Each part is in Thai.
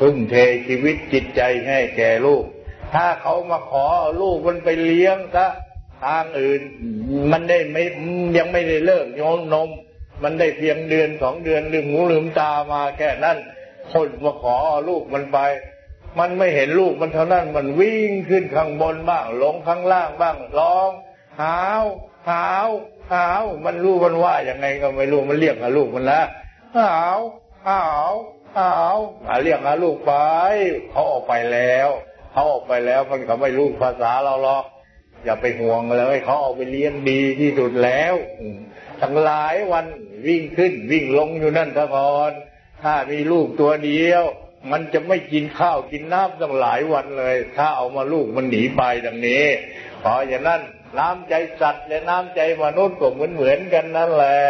ทุ่มเทชีวิตจิตใจให้แก่ลูก ถ้าเขามาขอลูกมันไปเลี้ยงซะทางอื่นมันได้ไม่ยังไม่ได้เลิกโยนนม มันได้เพียงเดือนสองเดือนลืมหูลืมตามาแค่นั้น คนมาขอลูกมันไป มันไม่เห็นลูกมันเท่านั้น มันวิ่งขึ้นข้างบนบ้าง ลงข้างล่างบ้างร้องหาวหาวหาวมันรู้มันว่าอย่างไงก็ไม่รู้มันเรียกหาลูกมันละหาวหาว หาวเรียกหาลูกไปเขาออกไปแล้วเขาออกไปแล้วมันก็ไม่รู้ภาษาเราหรอกอย่าไปห่วงเลยเขาเอาไปเลี้ยงดีที่สุดแล้วทั้งหลายวันวิ่งขึ้นวิ่งลงอยู่นั่นทะกอนถ้ามีลูกตัวเดียว มันจะไม่กินข้าวกินน้ำตั้งหลายวันเลย ถ้าเอามาลูกมันหนีไปดังนี้เพราะอย่างนั้นน้ำใจสัตว์และน้ำใจมนุษย์ก็เหมือนเหมือนกันนั่นแหละ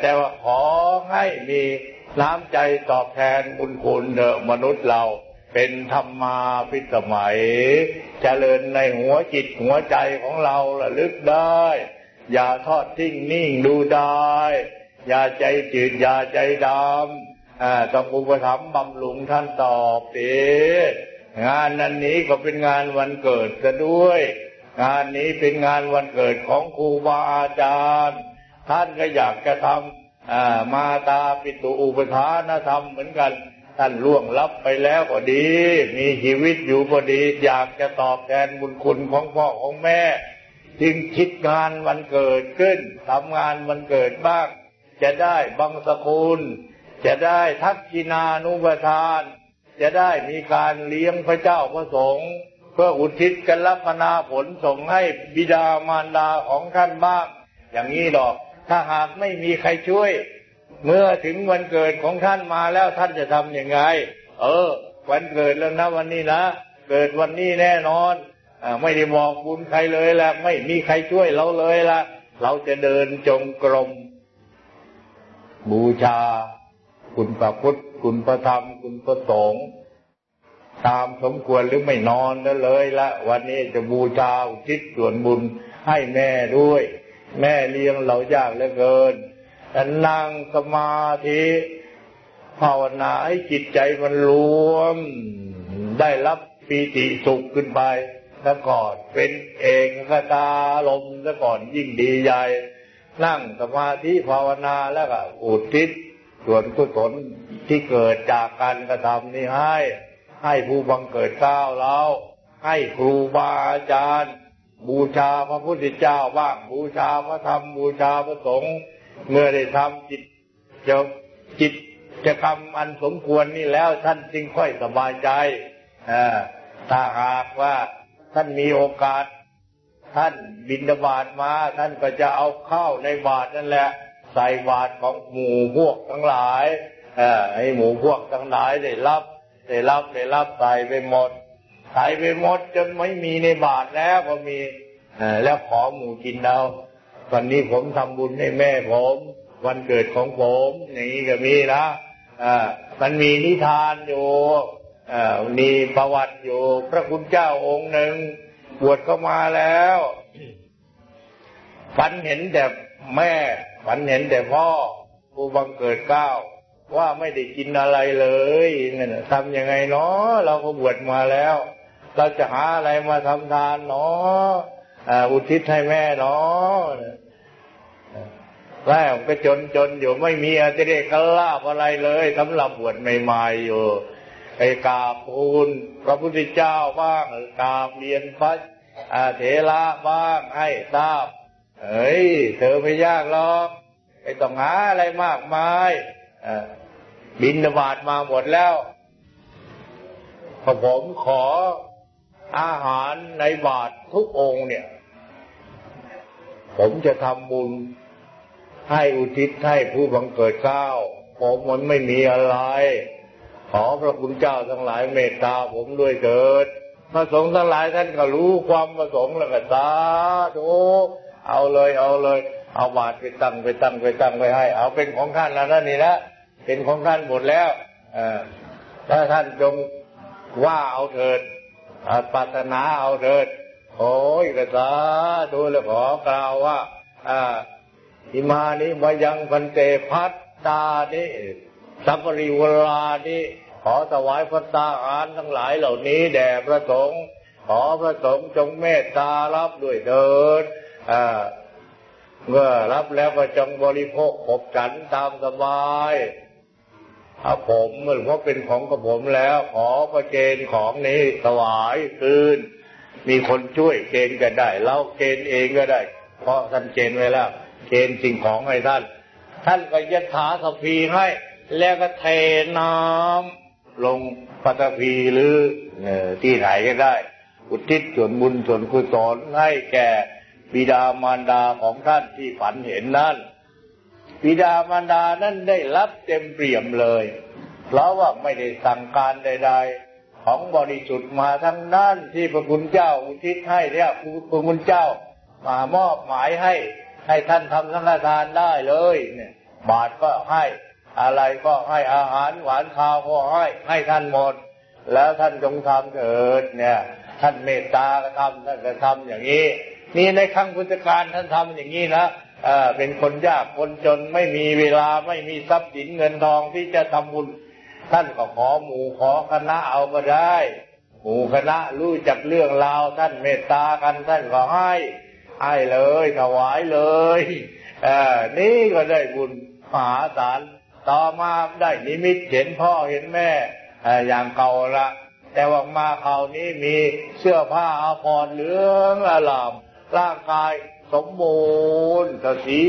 แต่ว่าขอให้มี น้ำใจตอบแทนบุญคุณเถอะมนุษย์เราเป็นธรรมาพิสมัย เจริญในหัวจิตหัวใจของเราระลึกได้ อย่าทอดทิ้งนิ่งดูได้ อย่าใจจืดอย่าใจดำต้องอุปถัมภ์บำรุงท่านตอบเองานนั้นนี้ก็เป็นงานวันเกิดซะด้วย งานนี้เป็นงานวันเกิดของครูบาอาจารย์ ท่านก็อยากจะทำ มาตาปิตุอุปทานธรรมเหมือนกัน ท่านล่วงลับไปแล้วก็ดี มีชีวิตอยู่พอดี อยากจะตอบแทนบุญคุณของพ่อของแม่ จึงคิดงานวันเกิดขึ้นทำงานวันเกิดบ้าง จะได้บังสกุลจะได้ทักกินานุปทาน จะได้มีการเลี้ยงพระเจ้าพระสงฆ์เพื่ออุทิศกันรับพนาผลส่งให้บิดามารดาของท่านบ้าง อย่างนี้หรอก ถ้าหากไม่มีใครช่วย เมื่อถึงวันเกิดของท่านมาแล้วท่านจะทำยังไง เออ วันเกิดแล้วนะวันนี้นะ เกิดวันนี้แน่นอนอไม่ได้บอกบุญใครเลยละไม่มีใครช่วยเราเลยละเราจะเดินจงกรม บูชา คุณพระพุทธ คุณพระธรรม คุณพระสงฆ์ตามสมควรหรือไม่นอนนั่นเลยละวันนี้จะบูชาอุทิศส่วนบุญให้แม่ด้วย แม่เลี้ยงเรายากเหลือเกินนั่งสมาธิภาวนาให้จิตใจมันรวม ได้รับปีติสุขขึ้นไปซะก่อนเป็นเองกตาลมซะก่อนยิ่งดีใหญ่นั่งสมาธิภาวนาแล้วก็อุทิศส่วนกุศลที่เกิดจากการกระทำนี้ให้ ให้ผู้บังเกิดก้าวเราให้ครูบาอาจารย์ บูชาพระพุทธเจ้าบ้างบูชาพระธรรมบูชาพระสงฆ์เมื่อได้ทำจิตจะจิตจะทำอันสมควรนี่แล้วท่านจึงค่อยสบายใจถ้าหากว่าท่านมีโอกาส ท่านบินบาตมา ท่านก็จะเอาข้าวในบาตนั่นแหละ ใส่บาตของหมู่พวกทั้งหลายให้หมู่พวกทั้งหลายได้รับ ได้รับได้รับใส่ไปหมด ใส่ไปหมดจนไม่มีในบาตแล้วก็มีแล้วขอหมูกินเอาวันนี้ผมทำบุญให้แม่ผม วันเกิดของผมอย่างนี้ก็มีนะอ่ามันมีนิทานอยู่อ่ามีประวัติอยู่ พระคุณเจ้าองค์หนึ่งบวชเข้ามาแล้วฝันเห็นแต่แม่ฝันเห็นแต่พ่อผู้บังเกิดเก้าว่าไม่ได้กินอะไรเลยนี่ยทำยังไงเนาะเราก็บวชมาแล้ว เราจะหาอะไรมาทำทานเนาะอุทิศให้แม่เนาะแล้วก็จนจนอยู่ไม่มีอะไรเรียกลาบอะไรเลยสำหรับบวชใหม่ๆอยู่ไอ้กาบูลพระพุทธเจ้าบ้างกาบเรียนพระเถระบ้างให้ทราบเฮ้ย เธอไม่ยากหรอกไอ้ต้องหาอะไรมากมายบินบาตมาหมดแล้วพอผมขอ อาหารในบาตรทุกองค์เนี่ย ผมจะทำบุญให้อุทิศให้ผู้บังเกิดเก้าผมมันไม่มีอะไร ขอพระคุณเจ้าทั้งหลายเมตตาผมด้วยเถิดพระสงฆ์ทั้งหลายท่านก็รู้ความประสงค์แล้วก็สาธุเอาเลยเอาเลย เอาบาตรไปตั้งไปตั้งไปตั้งไปให้ เอาเป็นของท่านแล้วนั่นนี่นะเป็นของท่านหมดแล้วอถ้าท่านจงว่าเอาเถิด ปรารถนาเอาเถิดโอ้ยกระสาดูแล้วขอกล่าวว่าอ่าอิมานิมายังพันเตพัตตานิสัพริวรานิขอถวายพระตาหารทั้งหลายเหล่านี้แด่พระสงฆ์ขอพระสงฆ์จงเมตตารับด้วยเถิดเมื่อรับแล้วก็จงบริโภคขบฉันตามสบาย ถ้าผมเมื่อเพราเป็นของกับผมแล้ว ขอประเกณฑ์ของนี้ถวายคืน มีคนช่วยเกณฑ์ก็ได้ เราเกณฑ์เองก็ได้ เพราะท่านเกณฑ์ไว้แล้วเกณฑ์สิ่งของให้ท่าน ท่านก็ยัดถาสพีให้ แล้วก็เทน้ำลงปัตภีหรือที่ไหนก็ได้ อุทิศส่วนบุญส่วนกุศลให้แก่บิดามารดาของท่านที่ฝันเห็นนั้น บิดามารดานั้นได้รับเต็มเปี่ยมเลย เพราะว่าไม่ได้สั่งการใด ๆ ของบริสุทธิ์มาทั้งนั้นที่พระคุณเจ้าอุทิศให้เนี่ยพระคุณเจ้ามามอบหมายให้ ให้ท่านทำสังฆทานได้เลยเนี่ย บาทก็ให้อะไรก็ให้อาหารหวานข้าวก็ให้ให้ท่านหมด แล้วท่านจงทำเถิดเนี่ย ท่านเมตตาก็ทำท่านก็ทำอย่างนี้นี่ในครั้งพุทธกาลท่านทำอย่างนี้นะ เป็นคนยากคนจนไม่มีเวลาไม่มีทรัพย์สินเงินทองที่จะทำบุญ ท่านก็ขอหมู่ขอคณะเอาก็ได้ หมู่คณะรู้จักเรื่องราวท่านเมตตากันท่านก็ให้ให้เลยถวายเลยอนี่ก็ได้บุญมหาศาลต่อมาได้นิมิตเห็นพ่อเห็นแม่อย่างเก่าละแต่ว่ามาคราวนี้มีเสื้อผ้าอาภรณ์เหลืองอลามร่างกาย สมบูรณ์สสี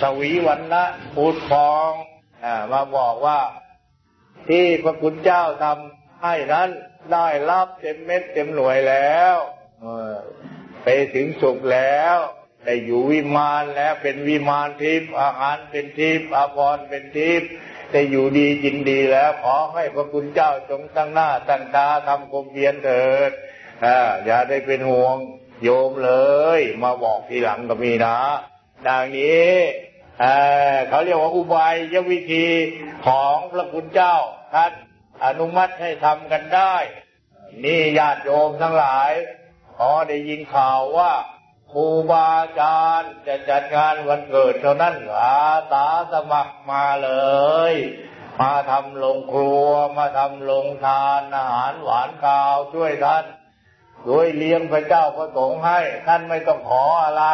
สวีวันนะพูดฟองอมาบอกว่า ที่พระคุณเจ้าทำให้นั้นได้รับเต็มเม็ดเต็มหน่วยแล้วไปถึงสุขแล้วได้อยู่วิมานแล้วเป็นวิมานทิพย์อาหารเป็นทิพย์อาภรณ์เป็นทิพย์ได้อยู่ดีกินดีแล้ว ขอให้พระคุณเจ้าจงตั้งหน้าตั้งตาทำกรมเพียรเถิดอย่าได้เป็นห่วง โยมเลย มาบอกทีหลังก็มีนะดังนี้เขาเรียกว่าอุบายยวิธีของพระคุณเจ้าท่านอนุมัติให้ทำกันได้ นี่ญาติโยมทั้งหลายพอได้ยินข่าวว่าครูบาอาจารย์จะจัดงานวันเกิดเท่านั้นอาสาสมัครมาเลย มาทำลงครัวมาทำลงทานอาหารหวานข้าวช่วยท่าน โดยเลี้ยงพระเจ้าพระสงฆ์ให้ ท่านไม่ต้องขออะไร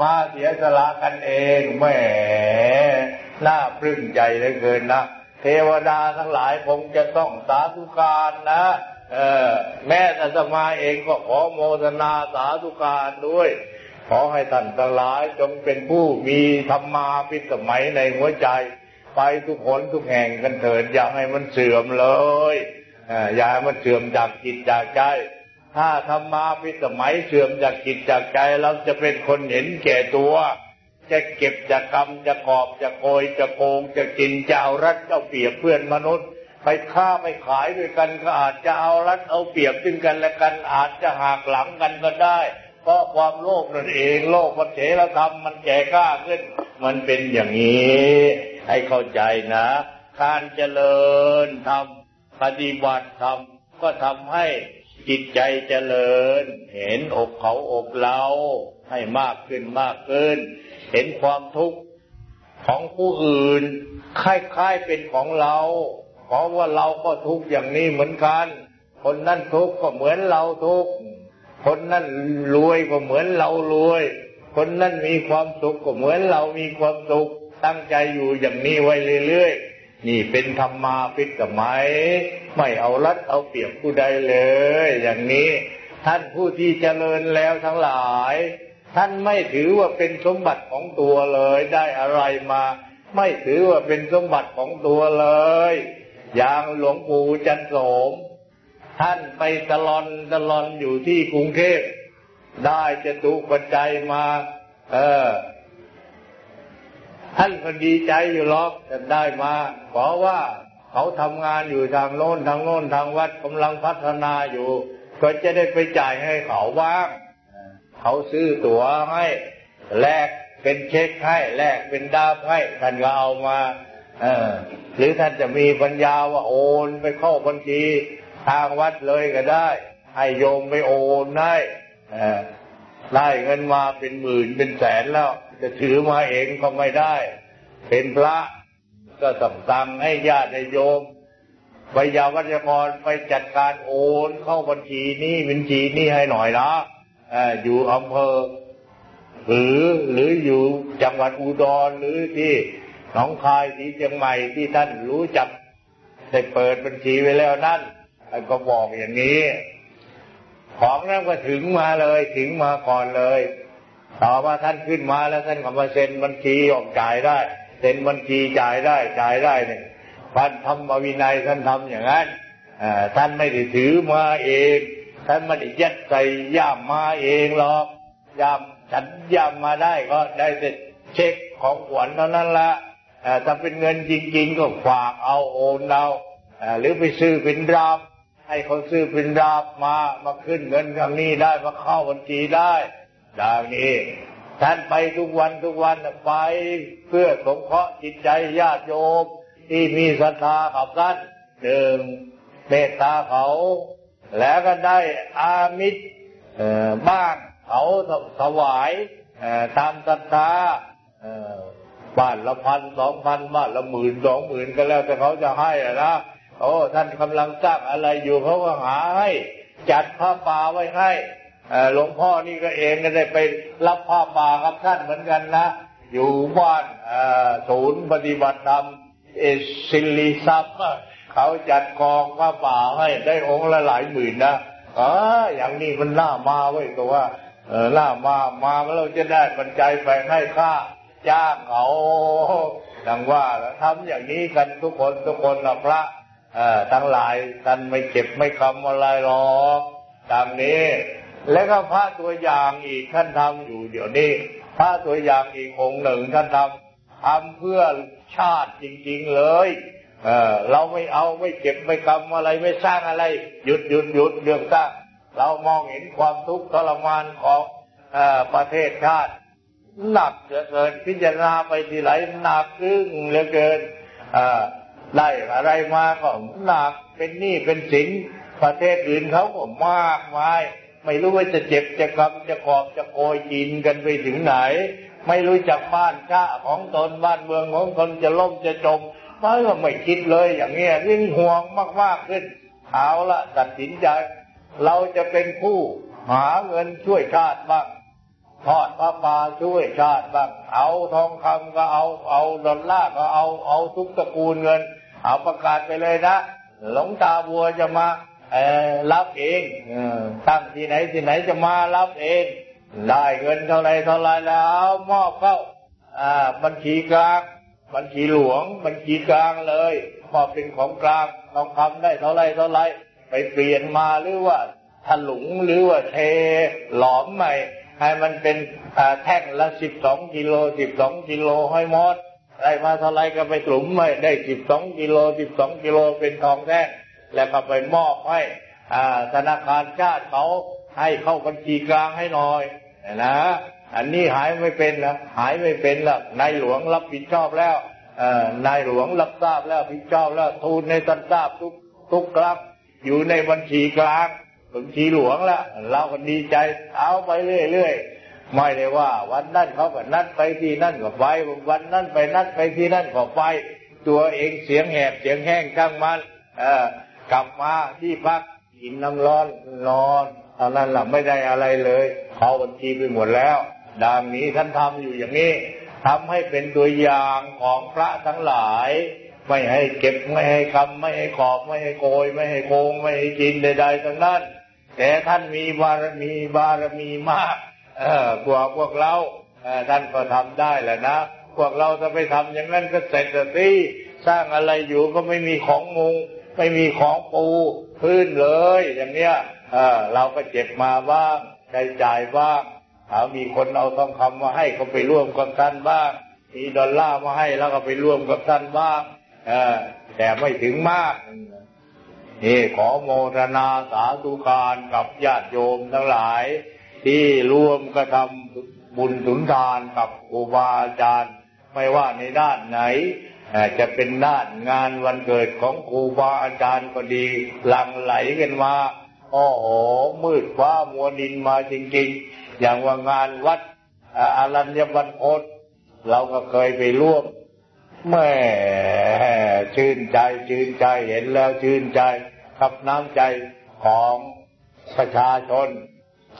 มาเสียสละกันเองแหมน่าปลื้มใจเหลือเกินนะเทวดาทั้งหลายคงจะต้องสาธุการนะเออแม่อาตมาเองก็ขอโมทนาสาธุการด้วย ขอให้ท่านทั้งหลายจงเป็นผู้มีธรรมาพิสมัยในหัวใจ ไปทุกคนทุกแห่งกันเถิดอย่าให้มันเสื่อมเลยอย่าให้มันเสื่อมจากจิตจากใจ ถ้าธรรมาพิสมัยเสื่อมจากจิตจากใจเราจะเป็นคนเห็นแก่ตัว จะเก็บจะกรรมจะกอบจะโกยจะโกง จะกินจะเอารัดเอาเปรียบเพื่อนมนุษย์ ไปฆ่าไปขายด้วยกันก็อาจจะเอารัดเอาเปรียบซึ่งกันและกันอาจจะหักหลังกันก็ได้ เพราะความโลภนั่นเองโลภมันเถรธรรมมันแก่กล้าขึ้น มันเป็นอย่างนี้ ให้เข้าใจนะการเจริญทำปฏิบัติธรรมก็ทำให้ จิตใจเจริญ เห็นอกเขาอกเราให้มากขึ้นมากขึ้น เห็นความทุกข์ของผู้อื่นคล้ายๆเป็นของเราเพราะว่าเราก็ทุกข์อย่างนี้เหมือนกัน คนนั้นทุกข์ก็เหมือนเราทุกข์คนนั้นรวยก็เหมือนเรารวย คนนั้นมีความสุขก็เหมือนเรามีความสุขตั้งใจอยู่อย่างนี้ไว้เรื่อยๆนี่เป็นธรรมมาพิสมัย ไม่เอารัดเอาเปรียบผู้ใดเลย อย่างนี้ ท่านผู้ที่เจริญแล้วทั้งหลาย ท่านไม่ถือว่าเป็นสมบัติของตัวเลย ได้อะไรมา ไม่ถือว่าเป็นสมบัติของตัวเลย อย่างหลวงปู่จันโสม ท่านไปตลอนตลอนอยู่ที่กรุงเทพได้จะตุปัจจัยมา เออ ท่านก็ดีใจอยู่หรอกจะได้มาเพราะว่า เขาทำงานอยู่ทางโน้นทางโน้นทางวัดกำลังพัฒนาอยู่ ก็จะได้ไปจ่ายให้เขาบ้าง เขาซื้อตั๋วให้แลกเป็นเช็คให้แลกเป็นดาบให้ท่านก็เอามาเออหรือท่านจะมีปัญญาว่าโอนไปเข้าบัญชีทางวัดเลยก็ได้ ให้โยมไปโอนได้ได้เงินมาเป็นหมื่นเป็นแสนแล้ว จะถือมาเองก็ไม่ได้ เป็นพระ ก็ต้องสั่งให้ญาติโยมวิยาวัจกรไปจัดการโอนเข้าบัญชีนี้บัญชีนี้ให้หน่อยนะอยู่อำเภอ หรือหรืออยู่จังหวัดอุดรหรือที่หนองคายที่เชียงใหม่ที่ท่านรู้จักได้เปิดบัญชีไว้แล้วนั่นก็บอกอย่างนี้ ของนั้นก็ถึงมาเลยถึงมาก่อนเลย ต่อมาท่านขึ้นมาแล้วท่านก็มาเซ็นบัญชีออกจ่ายได้ เซ็นบัญชีจ่ายได้จ่ายได้เนี่ยท่านทำมาวินัยท่านทำอย่างนั้นท่านไม่ได้ถือมาเอง ท่านไม่ได้ยัดใส่ย่ามมาเองหรอกย่ามฉันย่ามมาได้ก็ได้แต่เช็คของขวัญเท่านั้นละถ้าเป็นเงินจริง ๆ ก็ฝากเอาโอนเอาหรือไปซื้อเป็นราบให้เขาซื้อเป็นราบมามาขึ้นเงินครั้งนี้ได้มาเข้าบัญชีได้ดังนี้ ท่านไปทุกวันทุกวันไป เพื่อสงเคราะห์จิตใจญาติโยม ที่มีศรัทธากับท่านหนึ่งเมตตาเขา แล้วก็ได้อามิตรบ้างเขาถวายตามศรัทธาบ้านละพันสองพันบ้านละหมื่นสองหมื่นก็แล้วแต่เขาจะให้นะโอ้ท่านกำลังสร้างอะไรอยู่เขาก็หาให้ จัดผ้าป่าไว้ให้ หลวงพ่อนี่ก็เองก็ได้ไปรับผ้าป่ากับท่านเหมือนกันนะ อยู่บ้านศูนย์ปฏิบัติธรรมเอซิลิซับเขาจัดกองผ้าป่าให้ได้องค์ละหลายหมื่นนะอ๋ออย่างนี้มันน่ามาไว้ตัวว่าเออน่ามามาแล้วจะได้ปัจจัยไปให้ค่าจ้างเขาดังว่าทำอย่างนี้กันทุกคนทุกคนนะพระทั้งหลายท่านไม่เก็บไม่คำอะไรหรอกดังนี้ แล้วก็พระตัวอย่างอีกท่านทำอยู่เดี๋ยวนี้ พระตัวอย่างอีกองหนึ่งท่านทำทำเพื่อชาติจริง ๆเลยเออเราไม่เอาไม่เก็บไม่กำอะไรไม่สร้างอะไร หยุดหยุดหยุดเรื่องสร้างเรามองเห็นความทุกข์ทรมานของอประเทศชาติหนักเหลือเกินพิจารณาไปทีไรหนักอึ้งเหลือเกินได้อะไรมาก็หนักเป็นหนี้เป็นสินประเทศอื่นเขาก็มากมาย ไม่รู้ว่าจะเจ็บจะกำจะขอบจะโกยกินกันไปถึงไหน ไม่รู้จักบ้านชาของตนบ้านเมืองของตนจะล่มจะจมมันก็ไม่คิดเลยอย่างเงี้ยยิ่งห่วงมากๆขึ้นเอาละตัดสินใจ เราจะเป็นผู้หาเงินช่วยชาติบ้างทอดพระปาช่วยชาติบ้างเอาทองคำก็เอาเอาดอลลาร์ก็เอาเอาทุกตระกูลเงิน เอาประกาศไปเลยนะ หลงตาบัวจะมา รับเองตั้งที่ไหนที่ไหนจะมารับเอง ได้เงินเท่าไรเท่าไรแล้วมอบเข้าบัญชีกลาง บัญชีหลวง บัญชีกลางเลยพอบเป็นของกลางทองคำได้เท่าไรเท่าไรไปเปลี่ยนมาหรือว่าถลุงหรือว่าเทหลอมใหม่ให้มันเป็นแท่งละสิบสองกิโลสิบสองกิโลห้หมดได้มาเท่าไรก็ไปกลุ่มไม่ได้สิบสองกิโลสิบสองกิโลเป็นทองแท่ง แล้วก็ไปมอบให้ธนาคารชาติเขาให้เข้าบัญชีกลางให้หน่อยนะ อันนี้หายไม่เป็นแล้วหายไม่เป็นแล้วนายหลวงรับผิดชอบแล้วนายหลวงรับทราบแล้วผิดชอบแล้วทูลในตันทราบทุกทุกครั้งอยู่ในบัญชีกลางบัญชีหลวงละเราก็ดีใจเอาไปเรื่อยๆไม่ได้ว่า วันนั้นเขาก็นัดไปที่นั่นก็ไปวันนั้นไปนัดไปที่นั่นก็ไป ตัวเองเสียงแหบเสียงแห้งข้างมันเอ กลับมาที่พักกินน้ำร้อนนอนตอนนั้นหลับไม่ได้อะไรเลยเขาบัญชีไปหมดแล้ว ดังนี้ท่านทำอยู่อย่างนี้ทำให้เป็นตัวอย่างของพระทั้งหลาย ไม่ให้เก็บไม่ให้คำไม่ให้ขอบไม่ให้โกย ไม่ให้โกง ไม่ให้กินใด ๆทั้งนั้น แต่ท่านมีบารมีบารมีมาก เออกว่าพวกเราท่านก็ทำได้แหละนะพวกเราจะไปทำอย่างนั้นก็เสร็จสิสร้างอะไรอยู่ก็ไม่มีของมุง ไม่มีของปูพื้นเลย อย่างเนี้ยเออเราก็เจ็บมาบ้างใช้จ่ายบ้างเอามีคนเอาทองคำมาให้ก็ไปร่วมกับท่านบ้าง มีดอลลาร์มาให้แล้วก็ไปร่วมกับท่านบ้างเออแต่ไม่ถึงมากนี่ขอโมทนาสาธุการกับญาติโยมทั้งหลาย ที่ร่วมกระทำบุญสุนทานกับครูบาอาจารย์ ไม่ว่าในด้านไหน จะเป็นด้านงานวันเกิดของครูบาอาจารย์ก็ดี หลั่งไหลกันมาโอ้โหมืดฟ้ามัวดินมาจริงๆ อย่างว่างานวัดอารัญญบันพศเราก็เคยไปร่วมแม่ชื่นใจชื่นใจเห็นแล้วชื่นใจกับน้ำใจของประชาชน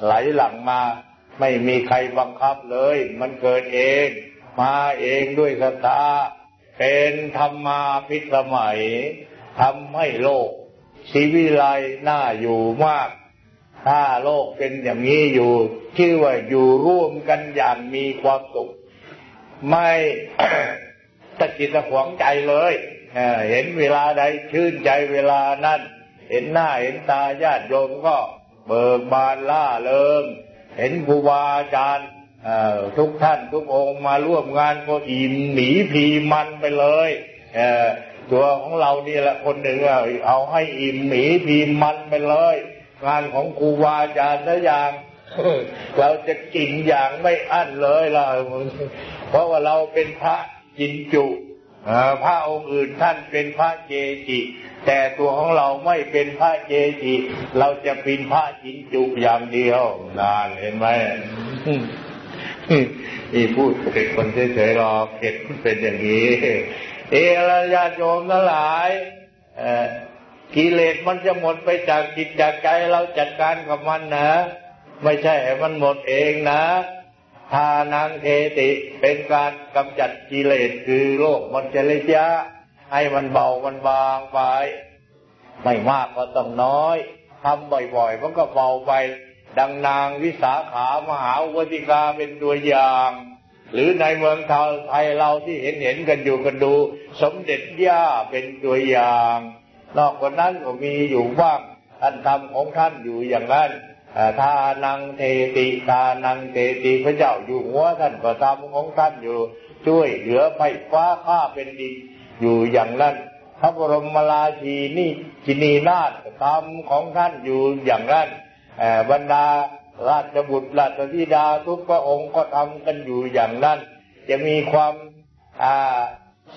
ไหลหลังมา ไม่มีใครบังคับเลย มันเกิดเอง มาเองด้วยศรัทธา เป็นธรรมาพิสมัยทำให้โลกชีวิไลน่าอยู่มาก ถ้าโลกเป็นอย่างนี้อยู่ชื่อว่าอยู่ร่วมกันอย่างมีความสุข ไม่ตะกิดตะขวงใจเลยเเห็นเวลาใดชื่นใจเวลานั้นเห็นหน้าเห็นตาญาติโยมก็เบิกบานล่าเริงเห็นครูบาอาจารย์ ทุกท่านทุกองค์มาร่วมงานก็อิ่มหนีพีมันไปเลยตัวของเรานี่แหละคนหนึ่งเอาให้อิ่มหมีพีมันไปเลย งานของครูบาอาจารย์นะอย่างเราจะกินอย่างไม่อั้นเลยเราเพราะว่าเราเป็นพระจินจุพระองค์อื่นท่านเป็นพระเจจิ แต่ตัวของเราไม่เป็นพระเจจิ เราจะเป็นพระจินจุอย่างเดียวนานเห็นไหม นี่พูดเป็นคนเฉยๆหรอกเก็ดเป็นอย่างนี้ เอรญาโยมทั้งหลายกิเลสมันจะหมดไปจากจิตจากใจเราจัดการกับมันนะ ไม่ใช่มันหมดเองนะทานังเทติเป็นการกำจัดกิเลสคือโลกมันจะเลยยะ ให้มันเบามันบางไป ไม่มากก็ต้องน้อยทำบ่อยๆมันก็เบาไป ดังนางวิสาขามหาวติกาเป็นตัวอย่าง หรือในเมืองไทยเราที่เห็นเห็นกันอยู่กันดู สมเด็จย่าเป็นตัวอย่าง นอกจานั้นก็มีอยู่บ้างท่านทำของท่านอยู่อย่างนั้นทานังเทติทานังเทติพระเจ้าอยู่หัวท่านก็ทำของท่านอยู่ช่วยเหลือไฟฟ้าข้าเป็นดินอยู่อย่างนั้นพระบรมราชีนี่จินีนาถทำของท่านอยู่อย่างนั้น บรรดาราชบุตรราชธิดาทุกพระองค์ก็ทำกันอยู่อย่างนั้น จะมีความ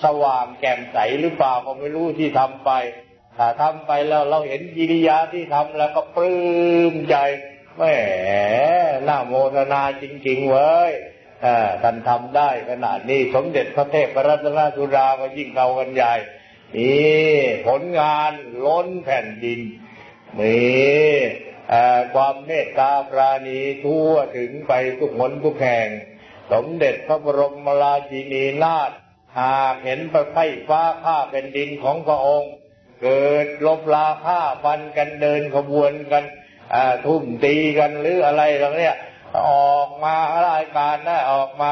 สว่างแก่มใสหรือเปล่าก็ไม่รู้ที่ทำไปถ้าทำไปแล้วเราเห็นกิริยาที่ทำแล้วก็ปลื้มใจแหมน่าโมทนาจริง ๆ เว้ยท่านทำได้ขนาดนี้สมเด็จพระเทพรัตนสุราก็ยิ่งเก่ากันใหญ่นี่ผลงานล้นแผ่นดินมี ความเมตตาปราณีทั่วถึงไปทุกคนทุกแห่ง สมเด็จพระบรมราชินีนาถหากเห็นประไฟฟ้าข้าเป็นดินของพระองค์ เกิดลบลาฆ่าฟันกันเดินขบวนกันทุ่มตีกันหรืออะไรเหล่านี้ออกมารายการได้ออกมา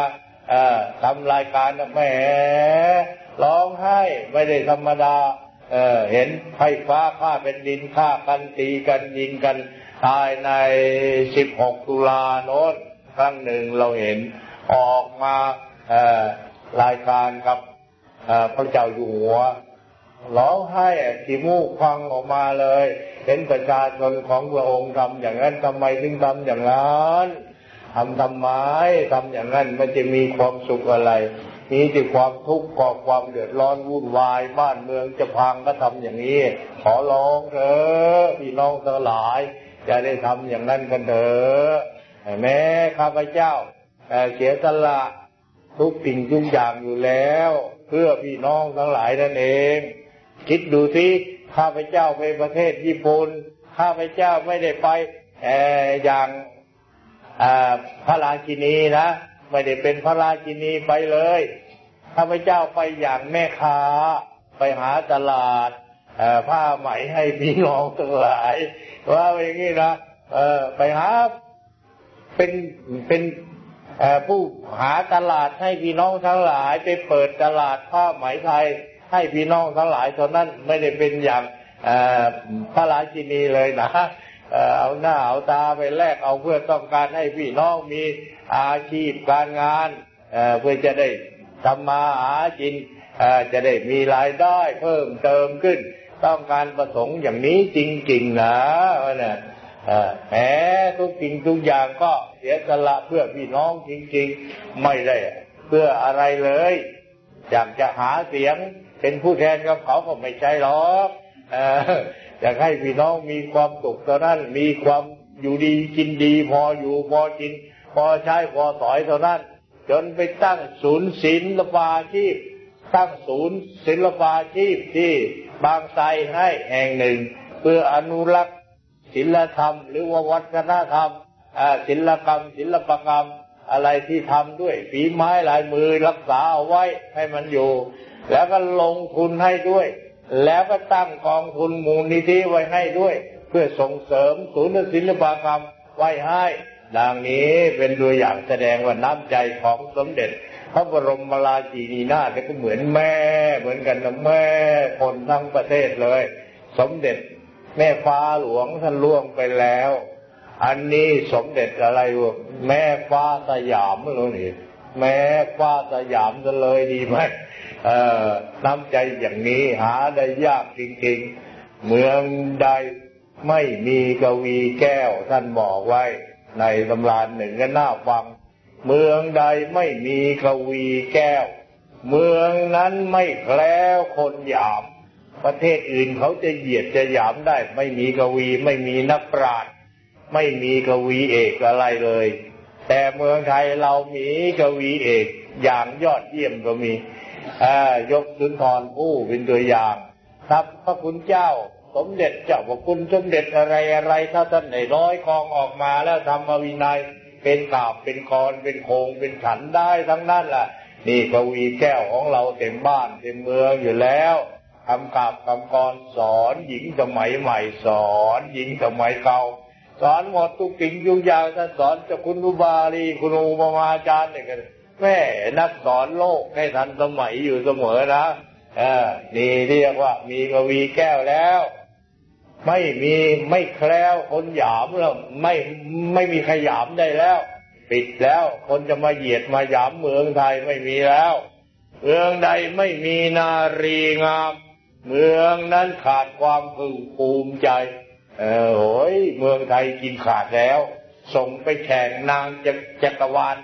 ทำรายการแหมร้องไห้ไม่ได้ธรรมดาเเห็นไฟฟ้าฆ่าเป็นดินฆ่ากันตีกันยิงกัน ตายในสิบหกตุลาโน้นครั้งหนึ่งเราเห็นออกมารายการกับพระเจ้าอยู่หัวร้องไห้ขี้มูกฟังออกมาเลย เห็นประชาชนของพระองค์ทำอย่างนั้นทำไมถึงทำอย่างนั้นทำทำไมทำอย่างนั้นมันจะมีความสุขอะไร มีแต่ความทุกข์ก่อความเดือดร้อนวุ่นวายบ้านเมืองจะพังก็ทำอย่างนี้ ขอร้องเถอะพี่น้องทั้งหลาย จะได้ทำอย่างนั้นกันเถอะแม้ข้าพเจ้าแต่เสียสละทุกสิ่งทุกอย่างอยู่แล้ว เพื่อพี่น้องทั้งหลายนั่นเอง คิดดูสิข้าพเจ้าไปประเทศญี่ปุ่นข้าพเจ้าไม่ได้ไปอย่างพระราชินีนะไม่ได้เป็นพระราชินีไปเลยข้าพเจ้าไปอย่างแม่ค้าไปหาตลาด ผ้าไหมให้พี่น้องทั้งหลาย ว่าอย่างนี้นะไปหาเป็นเป็นผู้หาตลาดให้พี่น้องทั้งหลายไปเปิดตลาดผ้าไหมไทยให้พี่น้องทั้งหลายเท่านั้นไม่ได้เป็นอย่างพระราชินีเลยนะเอาหน้าเอาตาไปแลกเอาเพื่อต้องการให้พี่น้องมีอาชีพการงานเพื่อจะได้ทำมาหากินจะได้มีรายได้เพิ่มเติมขึ้น ต้องการประสงค์อย่างนี้จริงๆนะเนี่ยแหมทุกสิ่งทุกอย่างก็เสียสละเพื่อพี่น้องจริงๆ ไม่ได้เพื่ออะไรเลย อยากจะหาเสียงเป็นผู้แทนกับเขาก็ไม่ใช่หรอกอยากให้พี่น้องมีความสุขตอนนั้นมีความอยู่ดีกินดีพออยู่พอกิน พอใช้พอสอยเท่านั้น จนไปตั้งศูนย์ศิลปาชีพ ตั้งศูนย์ศิลปาชีพที่ บางไทรให้แห่งหนึ่ง เพื่ออนุรักษ์ศิลธรรม หรือว่าวัฒนธรรมศิลกรรม ศิลปกรรมอะไรที่ทำด้วยฝีไม้ลายมือรักษาเอาไว้ให้มันอยู่ แล้วก็ลงทุนให้ด้วย แล้วก็ตั้งกองทุนมูลนิธิไว้ให้ด้วย เพื่อส่งเสริมศูนย์ศิลปกรรมไว้ให้ดังนี้เป็นตัวอย่างแสดงว่าน้ำใจของสมเด็จ พระบรมราชินีนาถก็เหมือนแม่เหมือนกันนะแม่คนทั้งประเทศเลย สมเด็จแม่ฟ้าหลวงท่านล่วงไปแล้ว อันนี้สมเด็จอะไรวะแม่ฟ้าสยามไม่รู้นี่แม่ฟ้าสยามจะเลยดีไหมเออน้ำใจอย่างนี้หาได้ยากจริงๆ เมืองใดไม่มีกวีแก้วท่านบอกไว้ ในตำราหนึ่งก็น่าฟัง เมืองใดไม่มีกวีแก้ว เมืองนั้นไม่แคล้วคนหยาม ประเทศอื่นเขาจะเหยียดจะหยามได้ ไม่มีกวีไม่มีนักปราชญ์ไม่มีกวีเอกอะไรเลย แต่เมืองไทยเรามีกวีเอกอย่างยอดเยี่ยมก็มียกสุนทรผู้เป็นตัวอย่าง ครับพระคุณเจ้าสมเด็จเจ้าพระคุณสมเด็จอะไรอะไรถ้าท่านไหนร้อยกองออกมาแล้วทำมาวินัย เป็นกาบเป็นกรเป็นโคงเป็นขันได้ทั้งนั้นแหละนี่กวีแก้วของเราเต็มบ้านเต็มเมืองอยู่แล้วทำกาบคำกรสอนหญิงสมัยใหม่สอนหญิงสมัยเก่าสอนหมดทุกสิ่งทุกอย่างท่านสอนจะคุณอุบาลีคุณอุปมาจารย์เนี่ยกันแม่นักสอนโลกให้ทันสมัยอยู่เสมอนะเออนี่เรียกว่ามีกวีแก้วแล้ว ไม่มีไม่แคล้วคนหยามแล้วไม่ไม่มีขยามได้แล้ว ปิดแล้วคนจะมาเหยียดมาหยามเมืองไทยไม่มีแล้ว เมืองใดไม่มีนารีงาม เมืองนั้นขาดความพึงภูมิใจ เออโอยเมืองไทยกินขาดแล้ว ส่งไปแข่งนางจักรวาล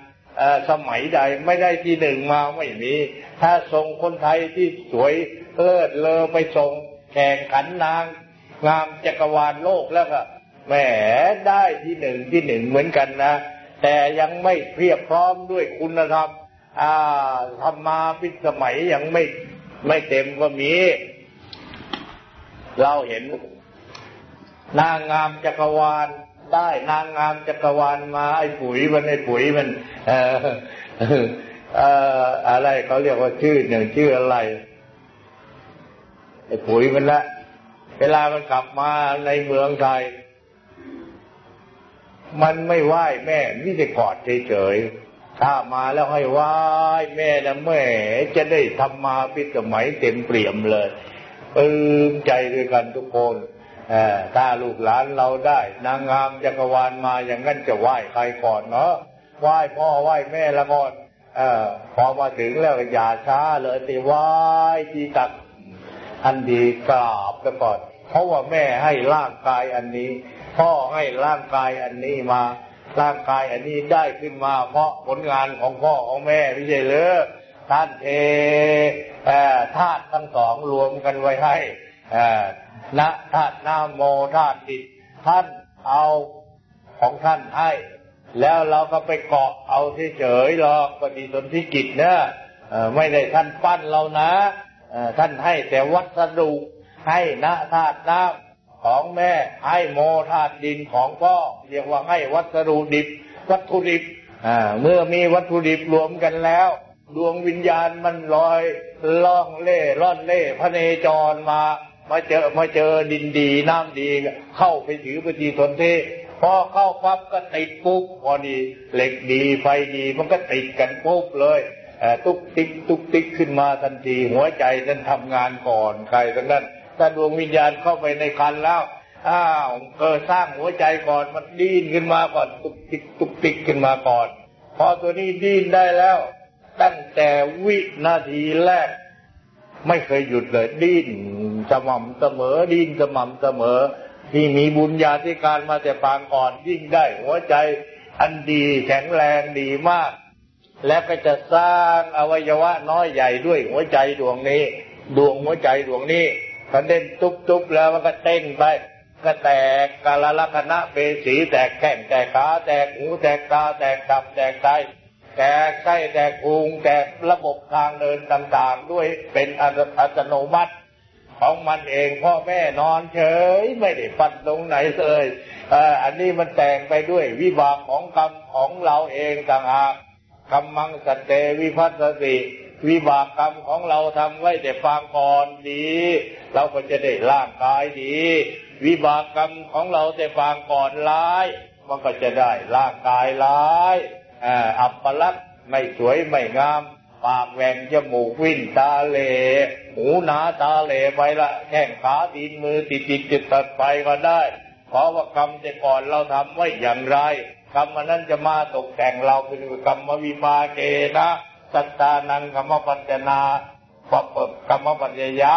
สมัยใดไม่ได้ที่หนึ่งมาไม่มี ถ้าส่งคนไทยที่สวยเลิศเลอไปส่งแข่งขันนาง งามจักรวาลโลกแล้วก็แหมได้ที่หนึ่งที่หนึ่งเหมือนกันนะ แต่ยังไม่เพียบพร้อมด้วยคุณธรรมอ่าทำมาพิสมัยยังไม่ไม่เต็มก็มี เราเห็น นางงามจักรวาลได้นางงามจักรวาลมาไอ้ปุ๋ยมันไอ้ปุ๋ยมัน เออเอ่ออะไรเขาเรียกว่าชื่อหนึ่งชื่ออะไรไอ้ปุ๋ยมันละ เวลามันกลับมาในเมืองไทย มันไม่ไหว้แม่มิจะกอดเฉยๆ ถ้ามาแล้วให้ไหว้แม่นะแม่จะได้ทำมาพิสมัยเต็มเปี่ยมเลยปลื้มใจด้วยกันทุกคนถ้าลูกหลานเราได้ นางงามจักรวาลมาอย่างนั้นจะไหว้ใครก่อนเนาะไหว้พ่อไหว้แม่ละก่อนอพอมาถึงแล้วอย่าช้าเลยตีไหว้ที่ตัก อันดีกราบไปก่อน เพราะว่าแม่ให้ร่างกายอันนี้ พ่อให้ร่างกายอันนี้มา ร่างกายอันนี้ได้ขึ้นมา เพราะผลงานของพ่อของแม่ไม่ใช่เลยท่านเทธาตุทั้งสองรวมกันไว้ให้นะธาตุนาโมธาตุดิท่านเอาของท่านให้ แล้วเราก็ไปเกาะเอาเฉยๆหรอกปฏิสนธิกิจนะไม่ได้ท่านปั้นเรานะ ท่านให้แต่วัสดุให้นะธาตุน้ำของแม่ ให้โมธาตุดินของพ่อ เรียกว่าให้วัสดุดิบ วัตถุดิบเมื่อมีวัตถุดิบรวมกันแล้ว ดวงวิญญาณมันลอยล่องเล่ร่อนเล่พระเนจรมามาเจอมาเจอดินดีน้ำดีเข้าไปถือปฏิสนธิพอเข้าปั๊บก็ติดปุ๊บพอดีเหล็กดีไฟดีมันก็ติดกันปุ๊บเลย ตุกติ๊กตุกติ๊กขึ้นมาทันที หัวใจนั้นทำงานก่อนใครทั้งนั้นถ้าดวงวิญญาณเข้าไปในคันแล้วอ้าวเกิดสร้างหัวใจก่อนมันดิ้นขึ้นมาก่อน ตุกติ๊กตุกติ๊กขึ้นมาก่อน พอตัวนี้ดิ้นได้แล้ว ตั้งแต่วินาทีแรก ไม่เคยหยุดเลยดิ้นสม่ำเสมอดิ้นสม่ำเสมอที่มีบุญญาธิการมาแต่ปางก่อนยิ่งได้ หัวใจอันดีแข็งแรงดีมาก และก็จะสร้างอวัยวะน้อยใหญ่ด้วยหัวใจดวงนี้ ดวงหัวใจดวงนี้พอเด่นตุบๆแล้วมันก็เต้นไปก็แตกกาลลักษณะเปสีแตกแข้งแตกขาแตกหูแตกตาแตกตับแตกไตแตกไส้แตกพุงแตกระบบทางเดินต่างๆ ด้วยเป็นอัตโนมัติของมันเองพ่อแม่นอนเฉยไม่ได้ปัดตรงไหนเลยอันนี้มันแต่งไปด้วยวิบากของกรรมของเราเองต่างหาก กรรมังสเตวิพัสติ วิบากกรรมของเราทำไว้แต่ฟางก่อนดี เราก็จะได้ร่างกายดี วิบากกรรมของเราแต่ฟางก่อนร้าย มันก็จะได้ร่างกายร้ายอับปลักษไม่สวยไม่งาม ปากแหว่งจมูกวิ่นตาเลหูหนาตาเลไปละแข้งขาตีนมือติดติดติดตัดไปก็ได้ เพราะว่ากรรมแต่ก่อนเราทำไว้อย่างไร กรรมนั้นจะมาตกแต่งเราเป็นกรรมวิมาเกนะสัตตานังกรรมปัญจนาปปกรรมปัญญา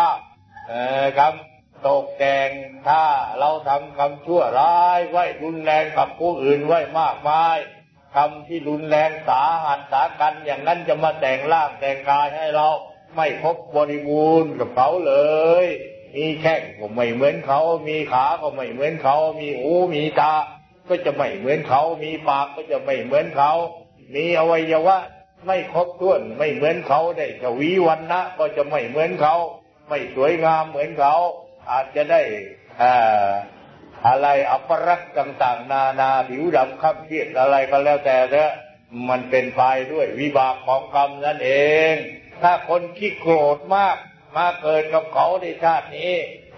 เออกรรมตกแต่งถ้าเราทำกรรมชั่วร้ายไว้รุนแรงกับผู้อื่นไว้มากมายกรรมที่รุนแรงสาหัสสากันอย่างนั้นจะมาแต่งร่างแต่งกายให้เราไม่ครบบริบูรณ์กับเขาเลย มีแข้งก็ไม่เหมือนเขา มีขาก็ไม่เหมือนเขา มีหูมีตา ก็จะไม่เหมือนเขา มีปากก็จะไม่เหมือนเขา มีอวัยวะไม่ครบถ้วนไม่เหมือนเขาได้ชวีวันนะก็จะไม่เหมือนเขา ไม่สวยงามเหมือนเขา อาจจะได้อะไรอัปรักษ์ต่างๆ นานาผิวดำคับเครียดอะไรก็แล้วแต่เถอะมันเป็นไฟด้วยวิบากของกรรมนั่นเอง ถ้าคนขี้โกรธมาก มาเกิดกับเขาในชาตินี้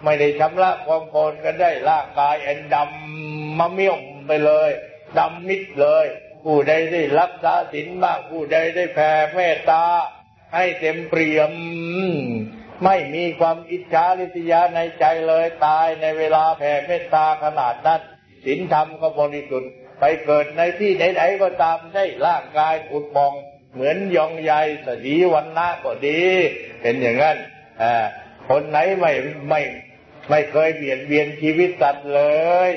ไม่ได้ชำระความโกรธกันได้ร่างกายอันดำมะเมี่ยม ไปเลยดำมิดเลย ผู้ใดได้รับสาสินบ้างผู้ใดได้แผ่เมตตา ให้เต็มเปี่ยม ไม่มีความอิจฉาริษยาในใจเลยตายในเวลาแผ่เมตตาขนาดนั้นศีลธรรมก็บริสุทธิ์ไปเกิดในที่ไหนๆก็ตามได้ร่างกายอุดมอง เหมือนยองใยสีวันนะก็ดี เป็นอย่างนั้นคนไหนไม่ไม่ไม่เคยเบียดเบียนชีวิตสัตว์เลย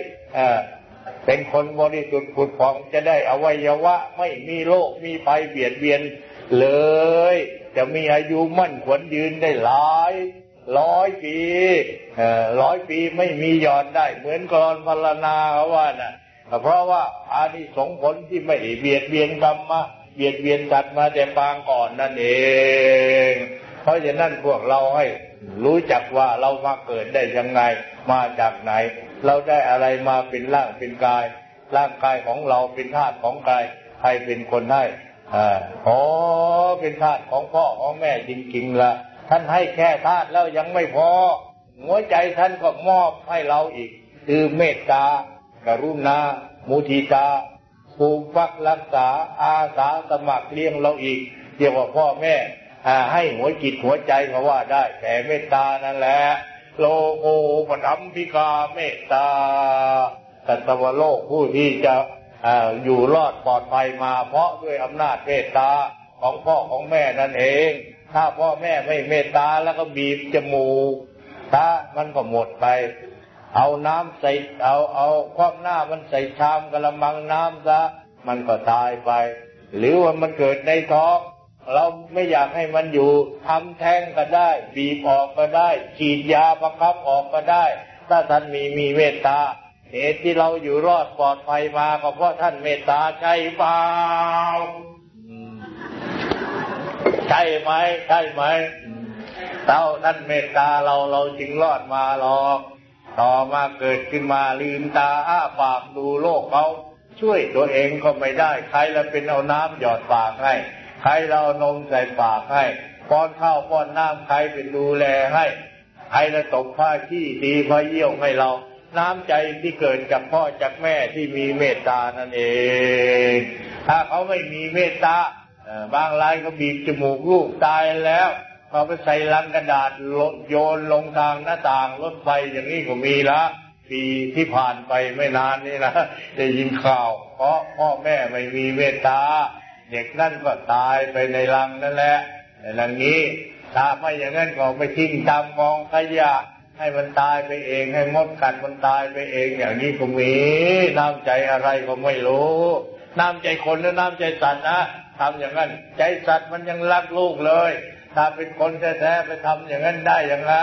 เป็นคนบริสุทธิ์ผุดผ่องจะได้อวัยวะ ไม่มีโรคมีภัยเบียดเบียน เลย จะมีอายุมั่นขวัญยืนได้หลายร้อยปีร้อยปีไม่มีหย่อนได้ เหมือนกรอนพลนาเขาว่านะ่ะ เพราะว่าอานิสงผลที่ไม่เบียดเบียนกรรมมาเบียดเบียนสัตว์มาแต่ปางก่อนนั่นเอง เพราะฉะนั้นพวกเราให้รู้จักว่าเรามาเกิดได้ยังไง มาจากไหน เราได้อะไรมาเป็นร่างเป็นกาย ร่างกายของเราเป็นธาตุของกายใครเป็นคนให้อ่าอ๋อเป็นธาตุของพ่อของแม่จริงๆละท่านให้แค่ธาตุแล้วยังไม่พอ หัวใจท่านก็มอบให้เราอีก คือเมตตากรุณา มุทิตาภูมิฟักรักษาอาสาสมัครเลี้ยงเราอีกเรียกว่าพ่อแม่ให้หัวจิตหัวใจเขาว่าได้แผ่เมตตานั่นแหละ โลโกปนัมพิกาเมตตาสัตวโลกผู้ที่จะอยู่รอดปลอดภัยมา เพราะด้วยอำนาจเมตตาของพ่อของแม่นั่นเอง ถ้าพ่อแม่ไม่เมตตาแล้วก็บีบจมูกถ้ามันก็หมดไป เอาน้ำใส่เอาเอาความหน้ามันใส่ชามกระมังน้ำซะมันก็ตายไป หรือว่ามันเกิดในท้อง เราไม่อยากให้มันอยู่ทำแท้งก็ได้ บีบออกก็ได้ ฉีดยาประคับออกก็ได้ ถ้าท่านมีมีเมตตาเหตุที่เราอยู่รอดปลอดภัยมาก็เพราะท่านเมตตาใช่เปล่าใช่ไหมใช่ไหมเต้าท่านเมตตาเราเราจึงรอดมาหรอกต่อมาเกิดขึ้นมาลืมตาอ้าปากดูโลกเขาช่วยตัวเองก็ไม่ได้ ใครละเป็นเอาน้ำหยอดปากให้ ใครเรานมใส่ปากให้ ป้อนข้าวป้อนน้ำใครเป็นดูแลให้ใครละตกผ้าขี้ดีผ้าเยี่ยวให้เรา น้ำใจที่เกิดจากพ่อจากแม่ที่มีเมตตานั่นเอง ถ้าเขาไม่มีเมตตาบางรายก็บีบจมูกลูกตายแล้วพอไปใส่ลังกระดาษโยนลงทางหน้าต่างรถไฟอย่างนี้ก็มีละปีที่ผ่านไปไม่นานนี่นะได้ยินข่าว เพราะพ่อแม่ไม่มีเมตตา เด็กนั่นก็ตายไปในลังนั่นแหละในลังนี้ถ้าไม่อย่างนั้นก็ไปทิ้งตามกองขยะให้มันตายไปเองให้มดกัดมันตายไปเอง อย่างนี้ก็มีน้ำใจอะไรก็ไม่รู้ น้ำใจคนหรือน้ำใจสัตว์นะทำอย่างนั้น ใจสัตว์มันยังรักลูกเลย ถ้าเป็นคนแท้ๆไปทำอย่างนั้นได้อย่างไร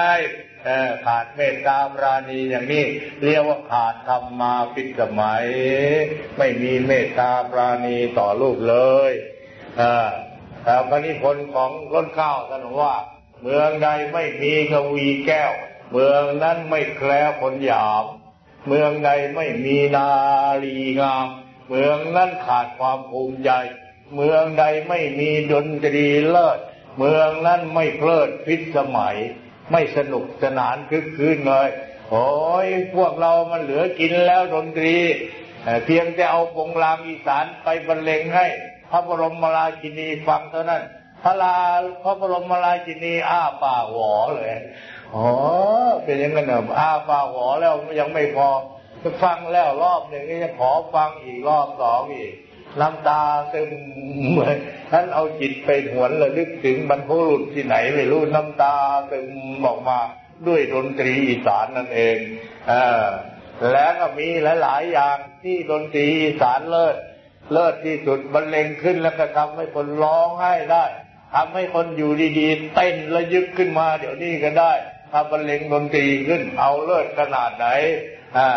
ขาดเมตตาปราณีอย่างนี้ เรียกว่าขาดธรรมมาปิดสมัย ไม่มีเมตตาปราณีต่อลูกเลยเออแต่พระนิพนของล้นข้าวท่านว่า เมืองใดไม่มีกวีแก้ว เมืองนั้นไม่แคล้วคนหยาบ เมืองใดไม่มีนาลีงาม เมืองนั้นขาดความภูมิใจ เมืองใดไม่มีดนตรีเลิศ เมืองนั้นไม่เพลิดพิสมัย ไม่สนุกสนานคึกคืนเลยโอ้ยพวกเรามันเหลือกินแล้วดนตรีเพียงแต่เอาปงรามอีสานไปบรรเลงให้ พระบรมราชินีฟังเท่านั้น พระลาพระบรมราชินีอ้าปากหวอเลยอ๋อเป็นยังไงเนอะอ้าปากหวอแล้วยังไม่พอฟังแล้วรอบหนึ่งก็จะขอฟังอีกรอบสองอีก น้ำตาซึมเหมือนท่านเอาจิตไปหวนระลึกถึงบรรพบุรุษที่ไหนไม่รู้น้ำตาซึมออกมาด้วยดนตรีอีสานนั่นเองอแล้วก็มีหลาย ๆ อย่างที่ดนตรีอีสานเลิศ เลิศที่สุดบรรเลงขึ้นแล้วก็ทำให้คนร้องไห้ได้ทำให้คนอยู่ดี ๆ เต้นระยึกขึ้นมา เดี๋ยวนี้ก็ได้ทำบรรเลงดนตรีขึ้นเอาเลิศขนาดไหน อ่า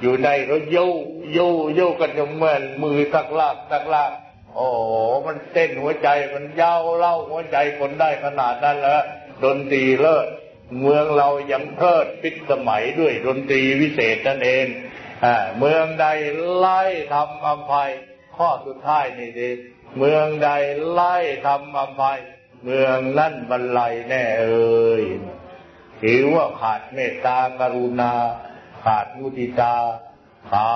อยู่ในก็โยโยโยกันจงเหมือนมือตักลากตักลากโอ้มันเต้นหัวใจมันย้าเล่าหัวใจคนได้ขนาดนั้นแล้วดนตรีเลิศเมืองเรายังเพลิดพิสมัยด้วยดนตรีวิเศษนั่นเองอ่าเมืองใดไล่ทำอัมภัยข้อสุดท้ายนี่ดีเมืองใดไล่ทำอัมภัยเมืองนั่นบรรลัยแน่เอ่ยถือว่าขาดเมตตากรุณา ขาดมุติตา ขา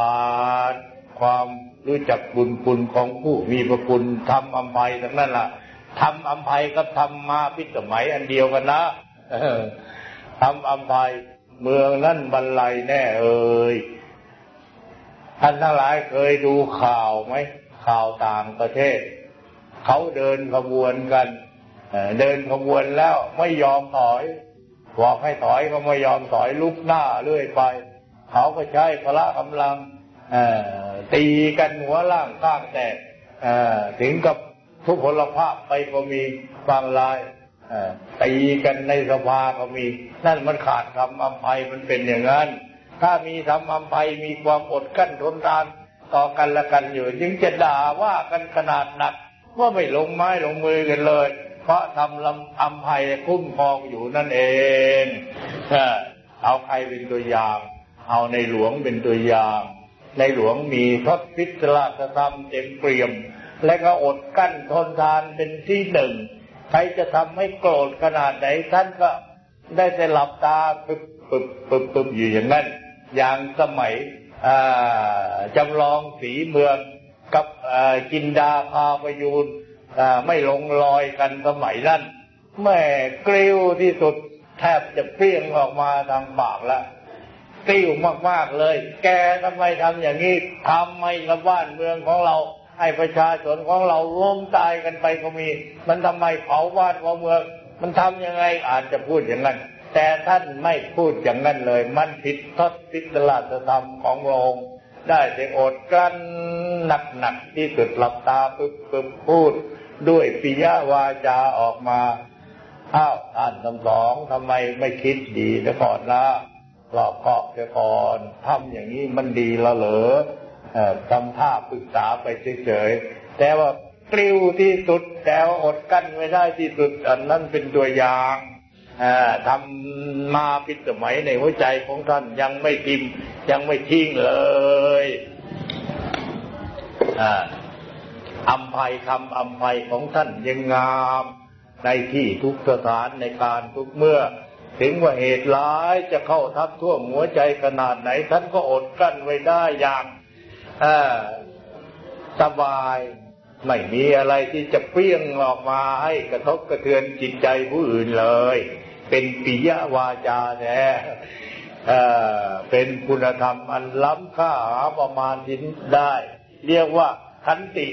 ดความรู้จักบุญคุณของผู้มีพระคุณทำอัมภัยทั้งนั้นล่ะทำอัมภัยกับทำมาพิสมัยอันเดียวกันนะทำอัมภัยเมืองนั่นบรรลัยแน่เอ่ยท่านทั้งหลายเคยดูข่าวไหมข่าวต่างประเทศ เขาเดินขบวนกันเดินขบวนแล้วไม่ยอมถอย บอกให้ถอยก็ไม่ยอมถอยลุกหน้าเรื่อยไป เขาก็ใช้พละกำลังตีกันหัวล่างข้างแตกถึงกับทุกพลภาพไปก็มีบางรายตีกันในสภาก็มี นั่นมันขาดคำอัมภัยมันเป็นอย่างนั้น ถ้ามีทำอัมภัยมีความอดกั้นทนทานต่อกันละกันอยู่จึงจะด่าว่ากันขนาดหนักว่าไม่ลงไม้ลงมือกันเลย เพราะทำลำอัมภัยคุ้มครองอยู่นั่นเองเอาใครเป็นตัวอย่าง เอาในหลวงเป็นตัวอย่าง ในหลวงมีพระพิจารณธรรมเต็มเปี่ยม และก็อดกั้นทนทานเป็นที่หนึ่ง ใครจะทำให้โกรธขนาดไหนท่านก็ได้แต่หลับตาปึ๊บปึ๊บปึ๊บปึ๊บอยู่อย่างนั้น อย่างสมัยจำลองสีเมืองกับกินดาพาประยูนไม่ลงรอยกันสมัยนั้นแม่กริ้วที่สุดแทบจะเปรี้ยงออกมาทางปากแล้ว กริ้วมากๆเลย แกทำไมทำอย่างนี้ทำไมกับบ้านเมืองของเราให้ประชาชนของเราล้มตายกันไปก็มี มันทำไมเผาบ้านเผาเมือง มันทำยังไงอาจจะพูดอย่างนั้น แต่ท่านไม่พูดอย่างนั้นเลย มันผิดทศพิตลาธรรมของโรงได้แต่อดกลั้นหนักๆที่สุดหลับตาปึ๊บปึ๊บพูด ด้วยปิยวาจาออกมาอ้าวท่านทั้งสองทำไมไม่คิดดีแล้วก่อนนะ รอบคอบเสียก่อนทำอย่างนี้มันดีล้วเหรอทำท่าปรึกษาไปเฉยๆแต่ว่ากลิ้วที่สุดแต่ว่าอดกั้นไม่ได้ที่สุด อันนั้นเป็นตัวอย่างทำมาปิดสมัยในหัวใจของท่านยังไม่ทิมยังไม่ทิ้งเลยอัมภัยคำอัมภัยของท่านยังงาม ในที่ทุกสถานในการทุกเมื่อ ถึงว่าเหตุร้ายจะเข้าทับท่วมหัวใจขนาดไหน ท่านก็อดกั้นไว้ได้อย่างสบายไม่มีอะไรที่จะเปี้ยงออกมาให้กระทบกระเทือนจิตใจผู้อื่นเลย เป็นปิยวาจาแท้เป็นคุณธรรมอันล้ำค่าหาประมาณทิ้นได้ เรียกว่าขันติ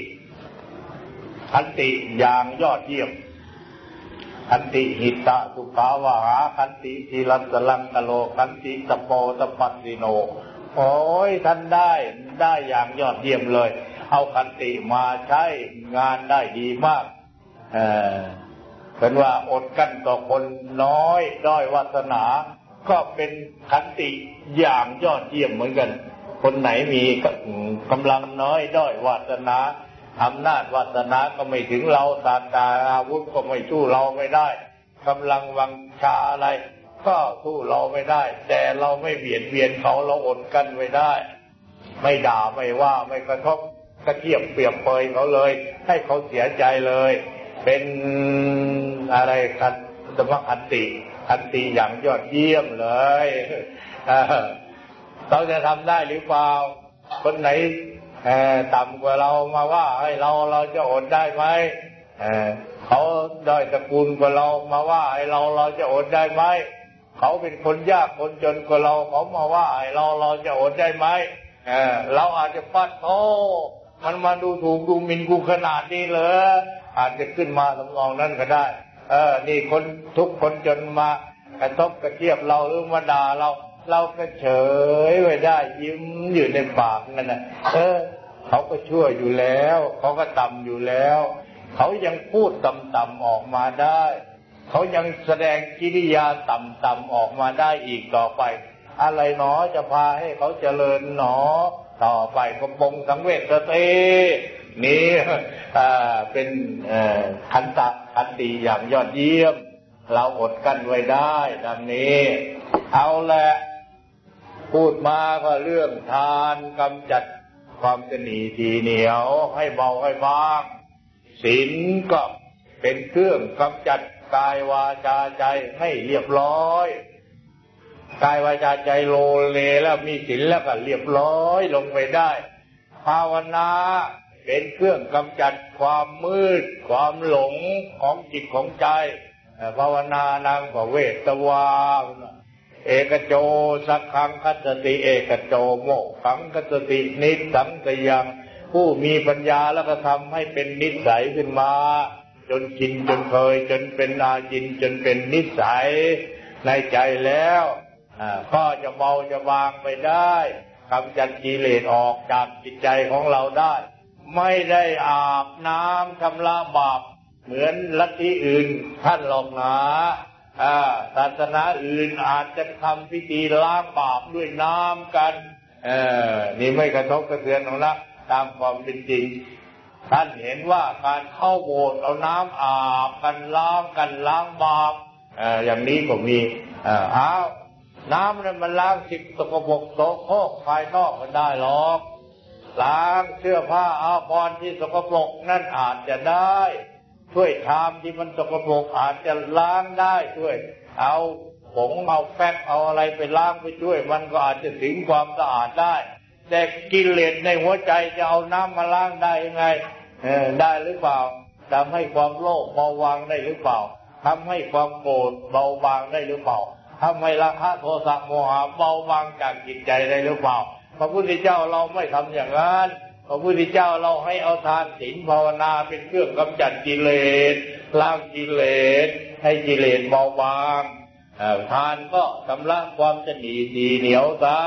ขันติอย่างยอดเยี่ยม ขันติหิตะสุขาวหาขันติทีรัสลังกโลขันติสโปตปัสสิโน โอ้ยท่านได้ได้อย่างยอดเยี่ยมเลย เอาขันติมาใช้งานได้ดีมาก เออเป็นว่าอดกั้นต่อคนน้อยด้อยวาสนา ก็เป็นขันติอย่างยอดเยี่ยมเหมือนกัน คนไหนมีกำลังน้อยด้อยวาสนา อำนาจวาสนาก็ไม่ถึงเราตาตาอาวุธก็ไม่สู้เราไม่ได้กำลังวังชาอะไร ก็สู้เราไม่ได้ แต่เราไม่เบียดเบียนเขาเราอดกันไม่ได้ ไม่ด่าไม่ว่าไม่กระทบกระเทียบเปรียบเปยเขาเลย ให้เขาเสียใจเลย เป็นอะไรกันสมคันติคันติอย่างยอดเยี่ยมเลยเราจะทำได้หรือเปล่าคนไหน ต่ำกว่าเรามาว่าให้เราเราจะอดได้ไหมเขาได้ตระกูลกว่าเรามาว่าให้เราเราจะอดได้ไหมเขาเป็นคนยากคนจนกว่าเราเขามาว่าให้เราเราจะอดได้ไหมเราอาจจะปัดโอ้มันมาดูถูกดูหมิ่นกูขนาดนี้เลยอาจจะขึ้นมาสำองนั้นก็ได้ เออ นี่คนทุกคนจนมากระทบกระเทียบเราหรือมาด่าเรา เราก็เฉยไว้ได้ยิ้มอยู่ในปากนั่นนะเออ เขาก็ชั่วอยู่แล้ว เขาก็ต่ำอยู่แล้ว เขายังพูดต่ำๆออกมาได้ เขายังแสดงกิริยาต่ำๆออกมาได้อีกต่อไป อะไรหนอจะพาให้เขาเจริญหนอ ต่อไปก็ปงสังเวชสตินี่เป็นขันตะขันตีอย่างยอดเยี่ยม เราอดกันไว้ได้ดังนี้ เอาละ พูดมาก็เรื่องทานกำจัดความจนีทีเหนียวให้เบาให้บางศีลก็เป็นเครื่องกำจัดกายวาจาใจให้เรียบร้อยกายวาจาใจโลเลแล้วมีศีลแล้วก็เรียบร้อยลงไปได้ ภาวนาเป็นเครื่องกำจัดความมืด ความหลงของจิตของใจ ภาวนานางกวเวตวา เอกโจสักขังคัตติเอกโจโมขังคัตตินิสังสยังผู้มีปัญญาแล้วก็ทำให้เป็นนิสัยขึ้นมา จนชินจนเคย จนเป็นอาจินจนเป็นนิสัยในใจแล้วก็จะเบาจะวางไปได้กำจัดกิเลสออกจากจิตใจของเราได้ ไม่ได้อาบน้ำชำระบาปเหมือนลัทธิอื่นท่านหลอกนา ศาสนาอื่นอาจจะทำพิธีล้างบาปด้วยน้ำกันเออนี่ไม่กระทบกระเทือนของละตามความเป็นจริง ท่านเห็นว่าการเข้าโบสถ์เอาน้ำอาบกันล้างกันล้างบาปอย่างนี้ก็มีเอ้าน้ำนั้นมันล้างสิ่งสกปรกโสโครกภายนอกมันได้หรอกล้างเสื้อผ้าอาภรณ์ที่สกปรกนั่นอาจจะได้ ช่วยชามที่มันสกปรกอาจจะล้างได้ช่วย เอาผงเอาแป๊บเอาอะไรไปล้างไปช่วย มันก็อาจจะถึงความสะอาดได้ แต่กิเลสในหัวใจจะเอาน้ำมาล้างได้ยังไงได้หรือเปล่าทำให้ความโลภเบาบางได้หรือเปล่าทำให้ความโกรธเบาบางได้หรือเปล่าทำให้ราคะโทสะโมหะเบาบางจากจิตใจได้หรือเปล่าพระพุทธเจ้าเราไม่ทำอย่างนั้น พระพุทธเจ้าเราให้เอาทานศีลภาวนาเป็นเครื่องกำจัดกิเลสล้างกิเลส ให้กิเลสเบาบางทานก็ชำระความจะหนีดีเหนียวซะ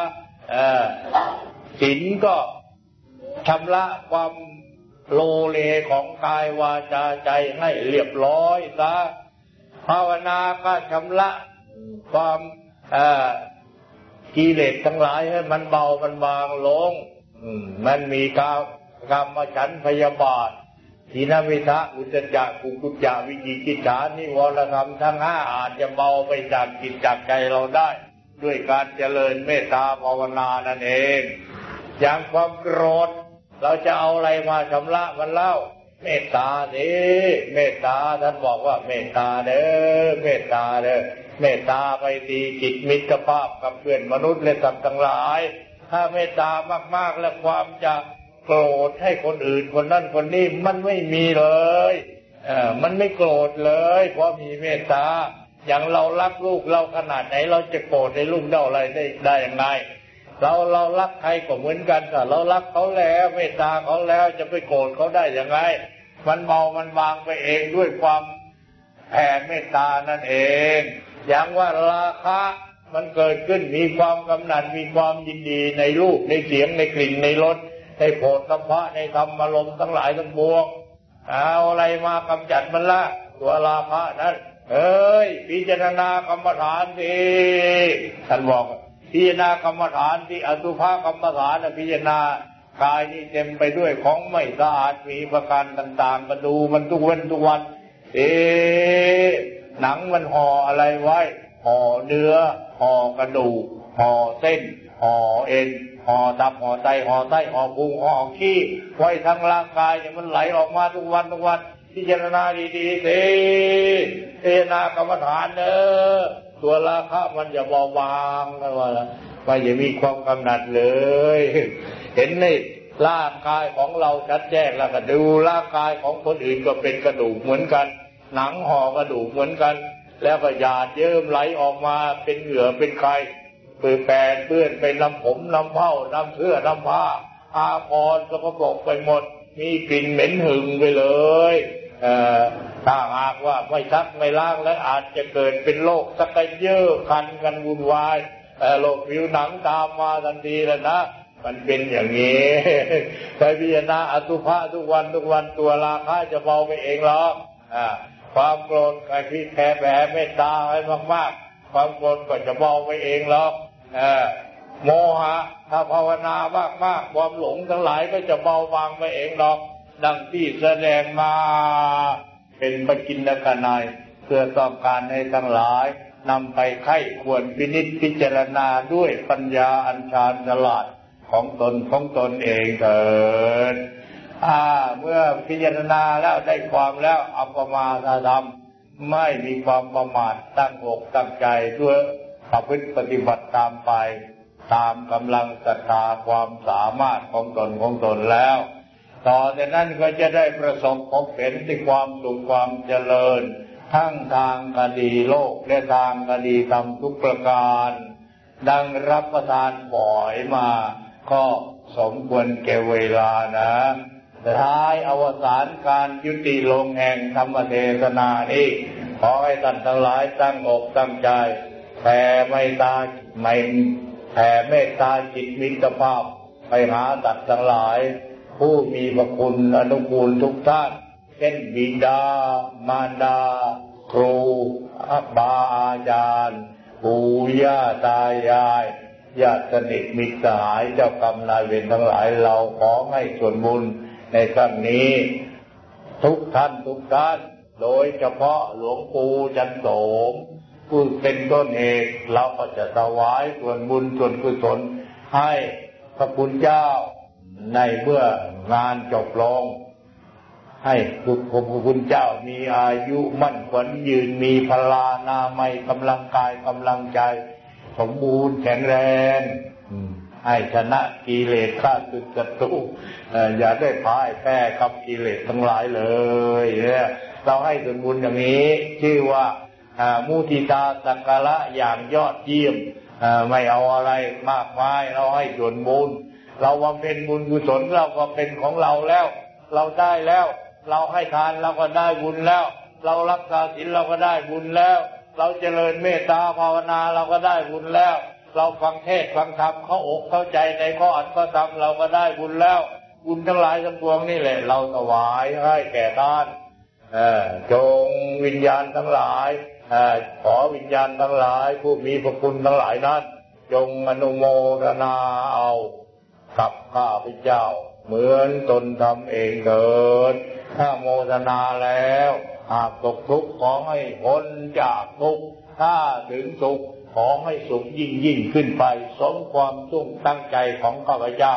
ศีลก็ชำระความโลเลของกายวาจาใจให้เรียบร้อยซะภาวนาก็ชำระความกิเลสทั้งหลายให้มันเบามันบางลง มันมีกามกรรมฉันพยาบาททีนวิทะอุจจากุกุจจาวิจิกิจฉานิวรธรรมทั้งห้าอาจจะเบาไปจากจิตจากใจเราได้ ด้วยการเจริญเมตตาภาวนานั่นเอง อย่างความโกรธ เราจะเอาอะไรมาชำระมันเล่า เมตตาเด้เมตตาท่านบอกว่าเมตตาเด้อเมตตาเด้อเมตตาไปดีจิตมิตรภาพกับเพื่อนมนุษย์และสัตว์ทั้งหลาย ถ้าเมตตามากๆและความจะโกรธให้คนอื่นคนนั้นคนนี้มันไม่มีเลยเออมันไม่โกรธเลย เพราะมีเมตตา อย่างเรารักลูกเราขนาดไหน เราจะโกรธในลูกเด้าอะไรได้ได้อย่างไรเราเรารักใครก็เหมือนกันแต่เรารักเขาแล้วเมตตาเขาแล้วจะไปโกรธเขาได้อย่างไรมันเบามันวางไปเองด้วยความแผ่เมตตานั่นเอง อย่างว่าราคะ มันเกิดขึ้นมีความกำหนัดมีความยินดีในรูปในเสียงในกลิ่นในรสในโผฏฐัพพะในธรรมารมทั้งหลายทั้งปวงเอาอะไรมากำจัดมันละตัวราคะนั้นเอ้ยพิจารณากรรมฐานสิท่านบอกพิจารณากรรมฐานที่อสุภกรรมฐานพิจารณากายนี่เต็มไปด้วยของไม่สะอาดมีประการต่างๆก็ดูมันทุกวันทุกวัน เอ๊หนังมันห่ออะไรไว้ ห่อเนื้อห่อกระดูกห่อเส้นห่อเอ็นห่อตับห่อไตห่อไตห่อพุงห่อขี้ไว้ทั้งร่างกายเนี่ยมันไหลออกมาทุกวันทุกวันพิจารณาดีๆสิเทนากรรมฐานเนอตัวราคะมันจะเบาบางกันว่าไม่จะมีความกำหนัดเลย เห็นในร่างกายของเราชัดแจ้งแล้วก็ดูร่างกายของคนอื่นก็เป็นกระดูกเหมือนกัน หนังห่อกระดูกเหมือนกัน แล้วก็หยาดเยิ้มไหลออกมาเป็นเหงื่อเป็นไข่เปื้อนแปดเปื้อนเป็นน้ำผมน้ำเผ้าน้ำเสื้อน้ำผ้าอาพรสกปรกไปหมด มีกลิ่นเหม็นหึงไปเลยถ้าหากว่าไม่ซักไม่ล้างแล้วอาจจะเกิดเป็นโรคสักเยอะคันกันวุ่นวายโรคผิวหนังตามมาทันทีแล้วนะมันเป็นอย่างนี้แต่พิจารณาอสุภะทุกวันทุกวันตัวราคาจะเบาไปเองหรอก ความโกรธใครที่แผ่แผ่เมตตาให้มากๆ ความโกรธก็จะเบาไปเองหรอกโมหะถ้าภาวนามากๆ ความหลงทั้งหลายก็จะเบาบางไปเองหรอก ดังที่แสดงมาเป็นปกินกนายเพื่อต้องการให้ทั้งหลายนำไปไข้ควรพินิจพิจารณาด้วยปัญญาอัญชาญฉลาดของตนของตนเองเถิด อ่า เมื่อพิจารณาแล้วได้ความแล้วอัปมาทธรรมไม่มีความประมาทตั้งอกตั้งใจด้วยประพฤติปฏิบัติตามไป ตามกำลังศรัทธาความสามารถของตนของตนแล้ว ต่อจากนั้นก็จะได้ประสบพบเห็นที่ความสุขความเจริญ ทั้งทางคดีโลกและทางคดีธรรมทุกประการ ดังรับประทานบ่อยมา ก็สมควรแก่เวลานะ ท้ายอวสานการยุติลงแห่งธรรมเทศนานี้ขอให้ท่านทั้งหลายตั้งอกตั้งใจแผ่ไม่ตาไม่แผ่เมตตาจิตมิตรภาพไปหาตัดทั้งหลาย ผู้มีพระคุณอนุกูลทุกท่านเช่นบิดามารดา ครูอาบาอาจารย์ปู่ย่าตายายญาติสนิทมิตรสหายเจ้ากรรมนายเวรทั้งหลายเราขอให้ส่วนบุญ ในครั้งนี้ ทุกท่านทุกท่าน โดยเฉพาะหลวงปู่จันโสมผู้เป็นต้นเหตุเราก็จะถวายส่วนบุญส่วนกุศลให้พระคุณเจ้าในเมื่องานจบลง ให้ทุกคุณเจ้ามีอายุมั่นขวัญยืนมีพลานาไม่กำลังกายกำลังใจ สมบูรณ์แข็งแรง ให้ชนะกิเลสข้าศึกศัตรูอย่าได้พ่ายแพ้กับกิเลสทั้งหลายเลยเนี่ยเราให้ส่วนบุญอย่างนี้ ชื่อว่ามุทิตาสักการะอย่างยอดเยี่ยมไม่เอาอะไรมากมายเราให้ส่วนบุญ เราว่าเป็นบุญกุศลเราก็เป็นของเราแล้ว เราได้แล้ว เราให้ทานเราก็ได้บุญแล้ว เรารักษาศีลเราก็ได้บุญแล้ว เราเจริญเมตตาภาวนาเราก็ได้บุญแล้ว เราฟังเทศฟังธรรมเขาอกเข้าใจในข้ออันข้อธรรมเราก็ได้บุญแล้ว บุญทั้งหลายทั้งปวงนี่แหละ เราถวายให้แก่ท่านจงวิญญาณทั้งหลายขอวิญญาณทั้งหลาย ผู้มีพระคุณทั้งหลายนั้น จงอนุโมทนาเอากับข้าพเจ้า เหมือนตนทำเองเกิดถ้าโมทนาแล้ว หากตกทุกข์ขอให้พ้นจากทุกข์ถ้าถึงสุข ขอให้สุขยิ่งยิ่งขึ้นไป สมความตุ้งตั้งใจของข้าพเจ้า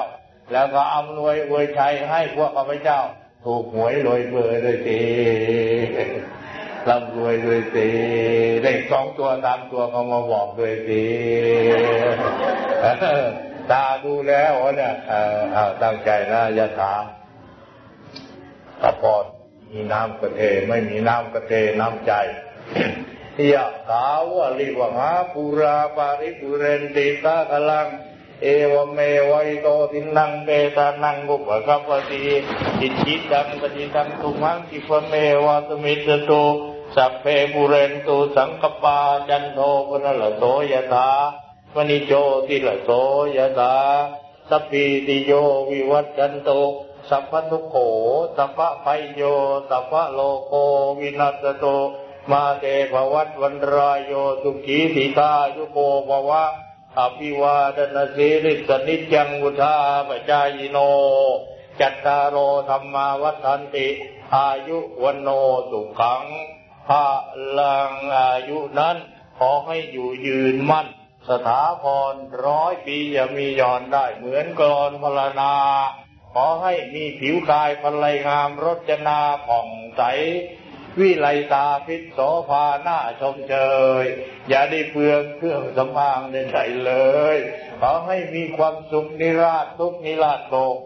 แล้วก็อำนวยอวยชัยให้พวกข้าพเจ้า ถูกหวยรวยเบอร์ด้วยสิร่ำรวยด้วยสิได้สองตัวตามตัวเขามาบอกด้วยสิตาดูแล้วเนี่ยเอาตั้งใจนะยะถาตะพอดมีน้ำกระเทไม่มีน้ำกระเทน้ำใจ ยะถาวาริวะหาปูราปะริปูเรนติ สาคะรัง เอวะเมวะ อิโตทินนังเปตานัง อุปะกัปปะติ อิจฉิตังปัตถิตังตุมหัง ขิปปะเมวะ สะมิชฌะตุ สัพเพ ปูเรนตุสังกัปปาจันโทปัณณะระโสยะถา มะณิโชติระโสยะถาสัพพีติโยวิวัชชันตุ สัพพะทุกโขสัพพะภะโยสัพพโลโกวินัสโต มาเตภวัตวันรายโยสุขีสีตายุโกภวะอภิวาดนาสีริสนิจังวุธาปจายโน จัตตารโอธรรมาวัฏันติ อายุวันโนสุขังพระลังอายุนั้น ขอให้อยู่ยืนมั่น สถาพรร้อยปีอย่ามีย่อนได้เหมือนกรอนพลนา ขอให้มีผิวกายพลายงามรจนาผ่องใส วิไลตาพิษโสภาหน้าชมเชย อย่าได้เปลืองเครื่องสำอางใดๆเลย ขอให้มีความสุขนิราชทุกนิราชโลก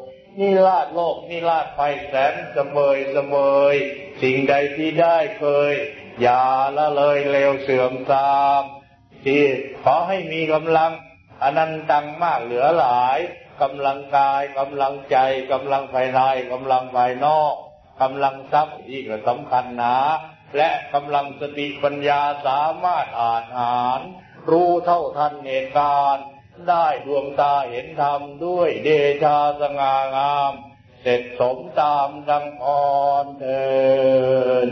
นิราชโลกนิราชไปแสนเสมยเสมย สิ่งใดที่ได้เคย อย่าละเลยเลวเสื่อมตามที่ขอให้มีกำลังอนันตังมากเหลือหลายกำลังกายกำลังใจกำลังภายในกำลังภายนอก กำลังทรัพย์ที่ก็สำคัญนะและกำลังสติปัญญาสามารถอ่านอ่าน รู้เท่าทันเหตุการณ์ได้ดวงตาเห็นธรรมด้วยเดชาสง่างาม เสร็จสมตามดังอ่อนเดิน